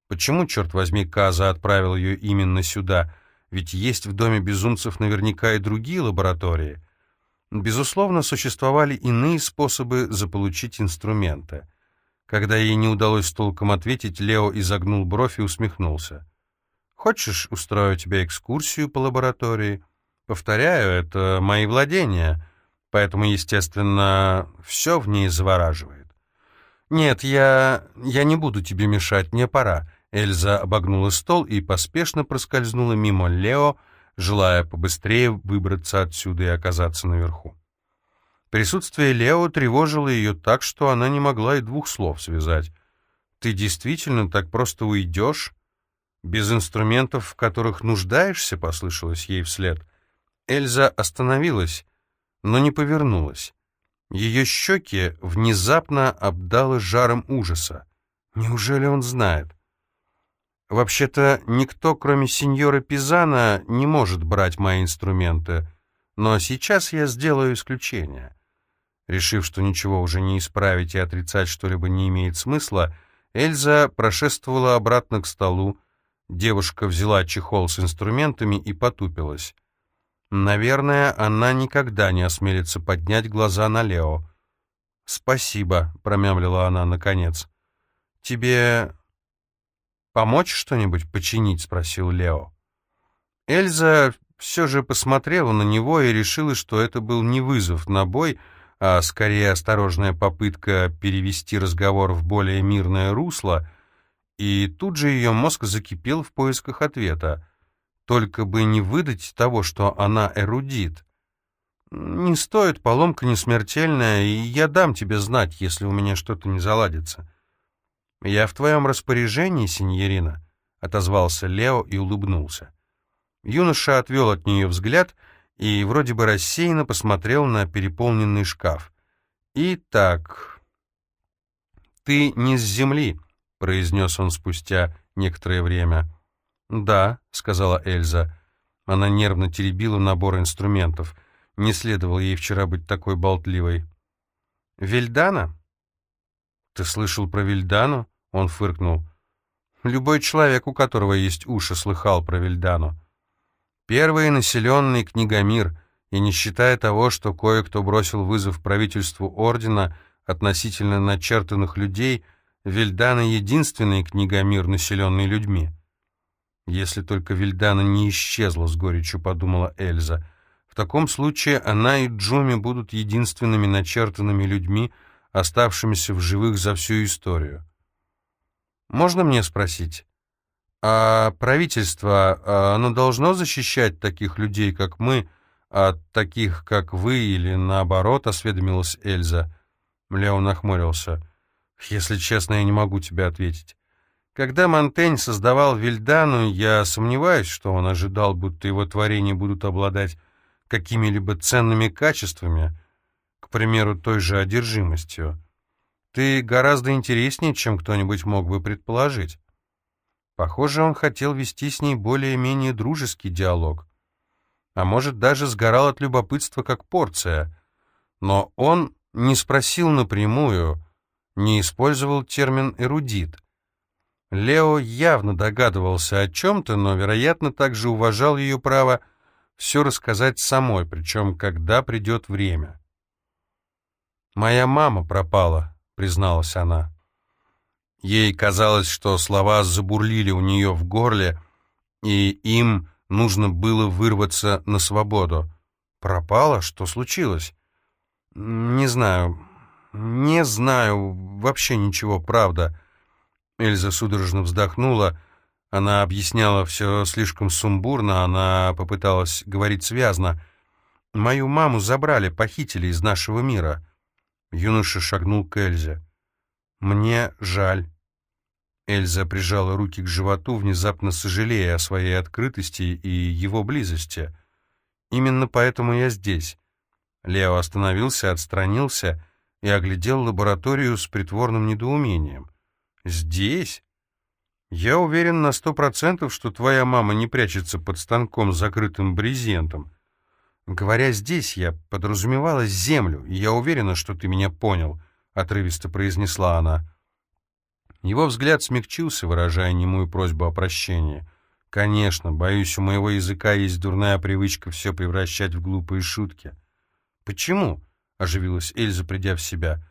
Почему, черт возьми, Каза отправил ее именно сюда? Ведь есть в доме безумцев наверняка и другие лаборатории. Безусловно, существовали иные способы заполучить инструменты. Когда ей не удалось толком ответить, Лео изогнул бровь и усмехнулся. «Хочешь, устрою тебе экскурсию по лаборатории? Повторяю, это мои владения, поэтому, естественно, все в ней завораживает». «Нет, я... я не буду тебе мешать, мне пора». Эльза обогнула стол и поспешно проскользнула мимо Лео, желая побыстрее выбраться отсюда и оказаться наверху. Присутствие Лео тревожило ее так, что она не могла и двух слов связать. «Ты действительно так просто уйдешь? Без инструментов, в которых нуждаешься?» — послышалось ей вслед. Эльза остановилась, но не повернулась. Ее щеки внезапно обдало жаром ужаса. Неужели он знает? Вообще-то никто, кроме сеньора Пизана, не может брать мои инструменты, но сейчас я сделаю исключение. Решив, что ничего уже не исправить и отрицать что-либо не имеет смысла, Эльза прошествовала обратно к столу, девушка взяла чехол с инструментами и потупилась. Наверное, она никогда не осмелится поднять глаза на Лео. «Спасибо», — промямлила она наконец. «Тебе помочь что-нибудь починить?» — спросил Лео. Эльза все же посмотрела на него и решила, что это был не вызов на бой, а скорее осторожная попытка перевести разговор в более мирное русло, и тут же ее мозг закипел в поисках ответа. Только бы не выдать того, что она эрудит. «Не стоит, поломка не смертельная, и я дам тебе знать, если у меня что-то не заладится». «Я в твоем распоряжении, синьорина», — отозвался Лео и улыбнулся. Юноша отвел от нее взгляд и вроде бы рассеянно посмотрел на переполненный шкаф. «Итак, ты не с земли», — произнес он спустя некоторое время. «Да», — сказала Эльза. Она нервно теребила набор инструментов. Не следовало ей вчера быть такой болтливой. «Вильдана?» «Ты слышал про Вильдану?» — он фыркнул. «Любой человек, у которого есть уши, слыхал про Вильдану. Первый населенный книгомир, и не считая того, что кое-кто бросил вызов правительству Ордена относительно начертанных людей, Вильдана — единственный книгомир, населенный людьми. Если только Вильдана не исчезла, с горечью подумала Эльза. В таком случае она и Джуми будут единственными начертанными людьми, оставшимися в живых за всю историю. Можно мне спросить, а правительство, а оно должно защищать таких людей, как мы, от таких, как вы, или наоборот, осведомилась Эльза. Лео нахмурился. Если честно, я не могу тебе ответить. Когда Монтень создавал Вильдану, я сомневаюсь, что он ожидал, будто его творения будут обладать какими-либо ценными качествами, к примеру, той же одержимостью. Ты гораздо интереснее, чем кто-нибудь мог бы предположить. Похоже, он хотел вести с ней более-менее дружеский диалог. А может, даже сгорал от любопытства, как порция. Но он не спросил напрямую, не использовал термин «эрудит». Лео явно догадывался о чем-то, но, вероятно, также уважал ее право все рассказать самой, причем когда придет время. «Моя мама пропала», — призналась она. Ей казалось, что слова забурлили у нее в горле, и им нужно было вырваться на свободу. «Пропала? Что случилось?» «Не знаю. Не знаю. Вообще ничего, правда». Эльза судорожно вздохнула. Она объясняла все слишком сумбурно, она попыталась говорить связно. «Мою маму забрали, похитили из нашего мира». Юноша шагнул к Эльзе. «Мне жаль». Эльза прижала руки к животу, внезапно сожалея о своей открытости и его близости. «Именно поэтому я здесь». Лео остановился, отстранился и оглядел лабораторию с притворным недоумением. «Здесь? Я уверен на сто процентов, что твоя мама не прячется под станком с закрытым брезентом. Говоря «здесь», я подразумевала землю, и я уверена, что ты меня понял», — отрывисто произнесла она. Его взгляд смягчился, выражая немую просьбу о прощении. «Конечно, боюсь, у моего языка есть дурная привычка все превращать в глупые шутки». «Почему?» — оживилась Эльза, придя в себя.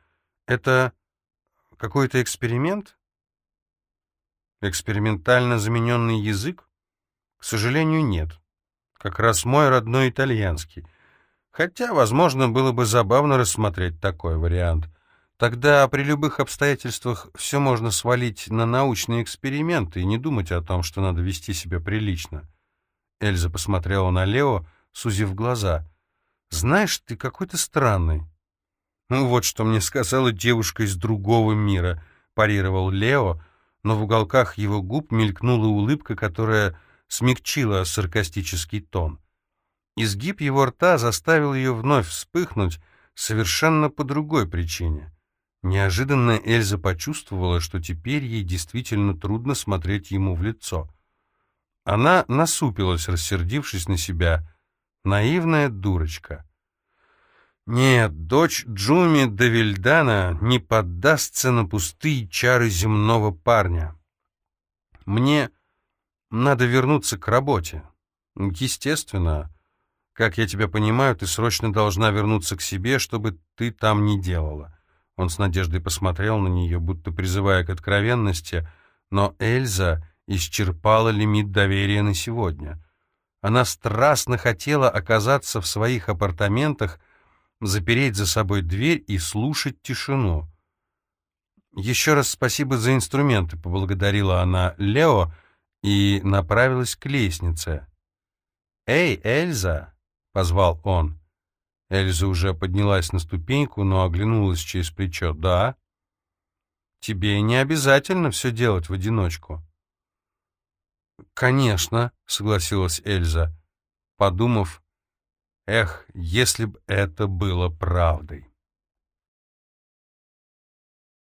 «Это какой-то эксперимент?» Экспериментально замененный язык? К сожалению, нет. Как раз мой родной итальянский. Хотя, возможно, было бы забавно рассмотреть такой вариант. Тогда при любых обстоятельствах все можно свалить на научные эксперименты и не думать о том, что надо вести себя прилично. Эльза посмотрела на Лео, сузив глаза. «Знаешь, ты какой-то странный». «Ну вот что мне сказала девушка из другого мира», — парировал Лео, — но в уголках его губ мелькнула улыбка, которая смягчила саркастический тон. Изгиб его рта заставил ее вновь вспыхнуть совершенно по другой причине. Неожиданно Эльза почувствовала, что теперь ей действительно трудно смотреть ему в лицо. Она насупилась, рассердившись на себя. Наивная дурочка. Нет, дочь Джуми Давильдана не поддастся на пустые чары земного парня. Мне надо вернуться к работе. Естественно, как я тебя понимаю, ты срочно должна вернуться к себе, чтобы ты там не делала. Он с надеждой посмотрел на нее, будто призывая к откровенности, но Эльза исчерпала лимит доверия на сегодня. Она страстно хотела оказаться в своих апартаментах, запереть за собой дверь и слушать тишину. «Еще раз спасибо за инструменты», — поблагодарила она Лео и направилась к лестнице. «Эй, Эльза!» — позвал он. Эльза уже поднялась на ступеньку, но оглянулась через плечо. «Да?» «Тебе не обязательно все делать в одиночку». «Конечно», — согласилась Эльза, подумав, Эх, если б это было правдой.